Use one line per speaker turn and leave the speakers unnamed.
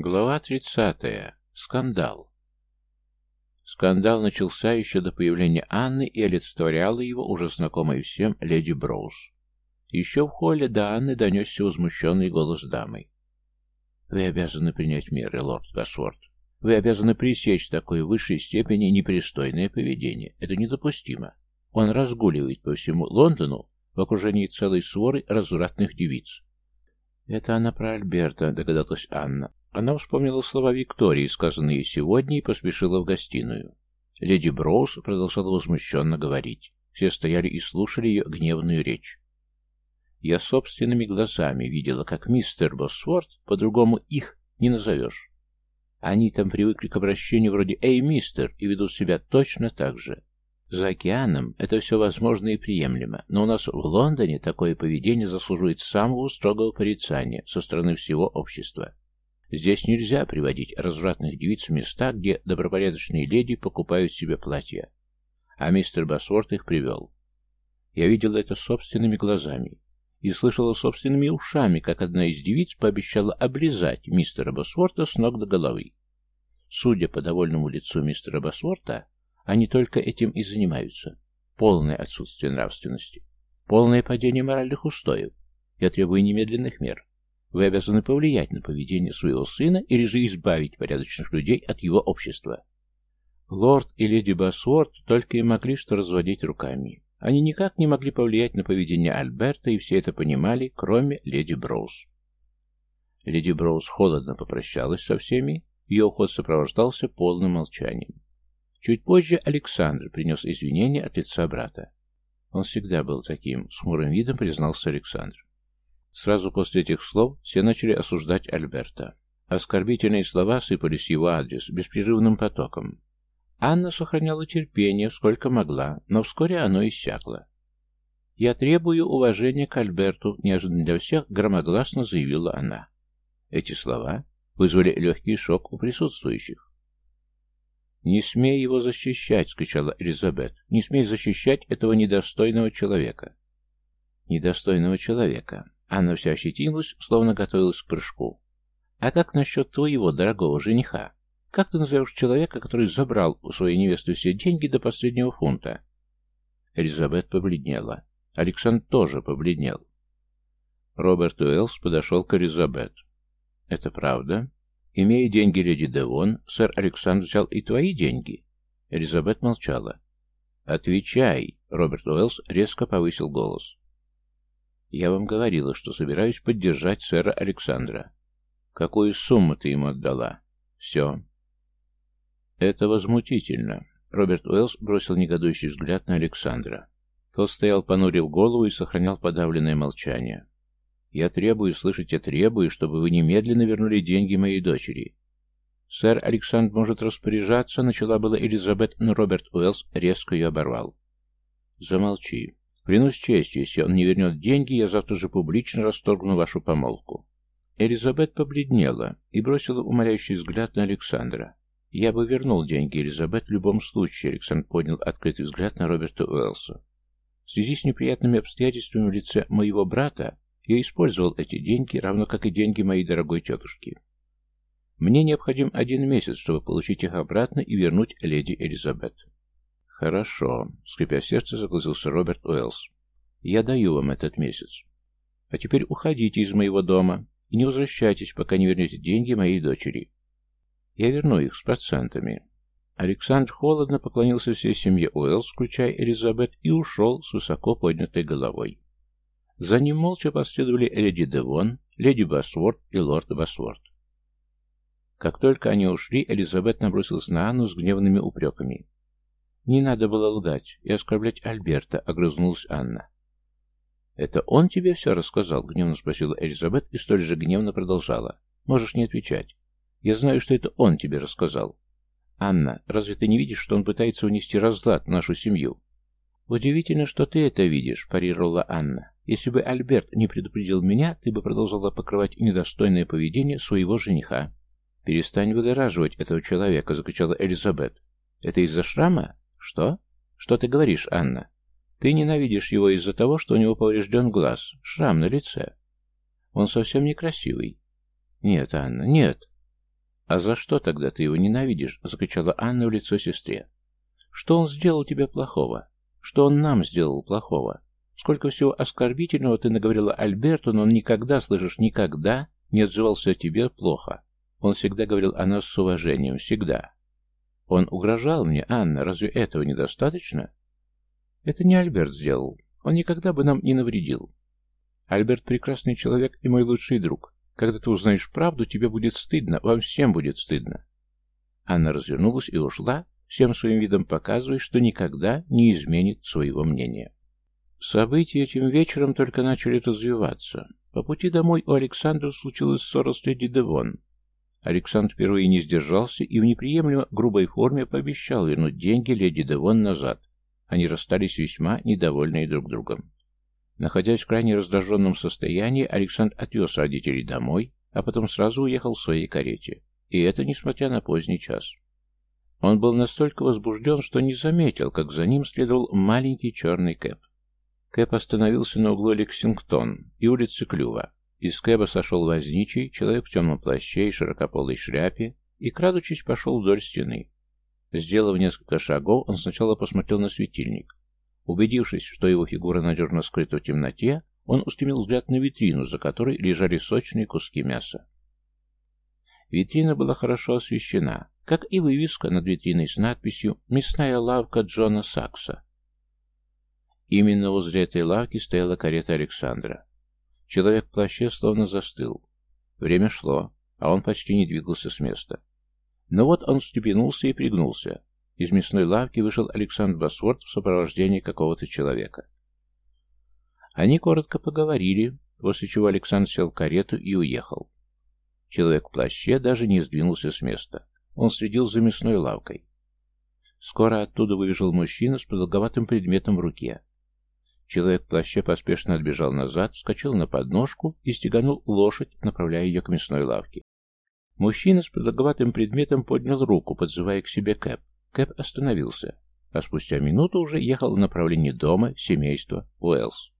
Глава 30. Скандал. Скандал начался еще до появления Анны и олицетворяла его уже знакомая всем леди Броуз. Еще в холле до Анны донесся возмущенный голос дамы. «Вы обязаны принять меры, лорд Гасворд. Вы обязаны пресечь такой высшей степени непристойное поведение. Это недопустимо. Он разгуливает по всему Лондону в окружении целой своры развратных девиц. «Это она про Альберта», — догадалась Анна. Она вспомнила слова Виктории, сказанные сегодня, и поспешила в гостиную. Леди Броуз продолжала возмущенно говорить. Все стояли и слушали ее гневную речь. Я собственными глазами видела, как мистер Босворд, по-другому их не назовешь. Они там привыкли к обращению вроде «Эй, мистер!» и ведут себя точно так же. За океаном это все возможно и приемлемо, но у нас в Лондоне такое поведение заслуживает самого строгого порицания со стороны всего общества. Здесь нельзя приводить развратных девиц в места, где добропорядочные леди покупают себе платья. А мистер Басворт их привел. Я видел это собственными глазами и слышала собственными ушами, как одна из девиц пообещала облизать мистера Басворта с ног до головы. Судя по довольному лицу мистера Басворта, они только этим и занимаются. Полное отсутствие нравственности. Полное падение моральных устоев. Я требую немедленных мер. Вы обязаны повлиять на поведение своего сына или же избавить порядочных людей от его общества. Лорд и леди Басворд только и могли что разводить руками. Они никак не могли повлиять на поведение Альберта, и все это понимали, кроме леди Броуз. Леди Броуз холодно попрощалась со всеми, ее уход сопровождался полным молчанием. Чуть позже Александр принес извинения от лица брата. Он всегда был таким, с хмурым видом признался Александр. Сразу после этих слов все начали осуждать Альберта. Оскорбительные слова сыпались в его адрес беспрерывным потоком. Анна сохраняла терпение, сколько могла, но вскоре оно иссякло. «Я требую уважения к Альберту», — неожиданно для всех громогласно заявила она. Эти слова вызвали легкий шок у присутствующих. «Не смей его защищать!» — скричала Элизабет. «Не смей защищать этого недостойного человека!» «Недостойного человека!» Анна вся ощетинилась, словно готовилась к прыжку. «А как насчет твоего дорогого жениха? Как ты назовешь человека, который забрал у своей невесты все деньги до последнего фунта?» Элизабет побледнела. Александр тоже побледнел. Роберт Уэллс подошел к Элизабет. «Это правда?» Имея деньги леди Девон, сэр Александр взял и твои деньги. Элизабет молчала. «Отвечай!» — Роберт Уэллс резко повысил голос. «Я вам говорила, что собираюсь поддержать сэра Александра. Какую сумму ты ему отдала?» «Все». «Это возмутительно». Роберт Уэллс бросил негодующий взгляд на Александра. Тот стоял, понурив голову и сохранял подавленное молчание. Я требую, слышите, требую, чтобы вы немедленно вернули деньги моей дочери. Сэр Александр может распоряжаться, начала была Элизабет, но Роберт Уэллс резко ее оборвал. Замолчи. Клянусь честью, если он не вернет деньги, я завтра же публично расторгну вашу помолвку. Элизабет побледнела и бросила умоляющий взгляд на Александра. «Я бы вернул деньги, Элизабет, в любом случае», — Александр поднял открытый взгляд на Роберта Уэллса. «В связи с неприятными обстоятельствами в лице моего брата, я использовал эти деньги, равно как и деньги моей дорогой тетушки. Мне необходим один месяц, чтобы получить их обратно и вернуть леди Элизабет. Хорошо, скрипя сердце, согласился Роберт Уэллс. Я даю вам этот месяц. А теперь уходите из моего дома и не возвращайтесь, пока не вернете деньги моей дочери. Я верну их с процентами. Александр холодно поклонился всей семье Уэллс, включая Элизабет, и ушел с высоко поднятой головой. За ним молча последовали леди Девон, леди Басворд и лорд Басворд. Как только они ушли, Элизабет набросилась на Анну с гневными упреками. «Не надо было лгать и оскорблять Альберта», — огрызнулась Анна. «Это он тебе все рассказал?» — гневно спросила Элизабет и столь же гневно продолжала. «Можешь не отвечать. Я знаю, что это он тебе рассказал. Анна, разве ты не видишь, что он пытается унести разлад в нашу семью?» «Удивительно, что ты это видишь», — парировала Анна. Если бы Альберт не предупредил меня, ты бы продолжала покрывать недостойное поведение своего жениха. «Перестань выгораживать этого человека», — закричала Элизабет. «Это из-за шрама? Что? Что ты говоришь, Анна? Ты ненавидишь его из-за того, что у него поврежден глаз, шрам на лице. Он совсем некрасивый». «Нет, Анна, нет». «А за что тогда ты его ненавидишь?» — закричала Анна в лицо сестре. «Что он сделал тебе плохого? Что он нам сделал плохого? Сколько всего оскорбительного ты наговорила Альберту, но он никогда, слышишь, никогда не отзывался о тебе плохо. Он всегда говорил о нас с уважением, всегда. Он угрожал мне, Анна, разве этого недостаточно? Это не Альберт сделал. Он никогда бы нам не навредил. Альберт прекрасный человек и мой лучший друг. Когда ты узнаешь правду, тебе будет стыдно, вам всем будет стыдно. Анна развернулась и ушла, всем своим видом показывая, что никогда не изменит своего мнения. События этим вечером только начали развиваться. По пути домой у Александра случилась ссора с леди Девон. Александр впервые не сдержался и в неприемлемо грубой форме пообещал вернуть деньги леди Девон назад. Они расстались весьма недовольные друг другом. Находясь в крайне раздраженном состоянии, Александр отвез родителей домой, а потом сразу уехал в своей карете. И это несмотря на поздний час. Он был настолько возбужден, что не заметил, как за ним следовал маленький черный кэп. Кэп остановился на углу Лексингтон и улицы Клюва. Из Кэба сошел возничий, человек в темном плаще и широкополой шляпе, и, крадучись, пошел вдоль стены. Сделав несколько шагов, он сначала посмотрел на светильник. Убедившись, что его фигура надежно скрыта в темноте, он устремил взгляд на витрину, за которой лежали сочные куски мяса. Витрина была хорошо освещена, как и вывеска над витриной с надписью «Мясная лавка Джона Сакса». Именно возле этой лавки стояла карета Александра. Человек в плаще словно застыл. Время шло, а он почти не двигался с места. Но вот он встрепенулся и пригнулся. Из мясной лавки вышел Александр Басворд в сопровождении какого-то человека. Они коротко поговорили, после чего Александр сел в карету и уехал. Человек в плаще даже не сдвинулся с места. Он следил за мясной лавкой. Скоро оттуда выбежал мужчина с продолговатым предметом в руке. Человек в плаще поспешно отбежал назад, вскочил на подножку и стеганул лошадь, направляя ее к мясной лавке. Мужчина с продолговатым предметом поднял руку, подзывая к себе Кэп. Кэп остановился, а спустя минуту уже ехал в направлении дома семейства Уэллс.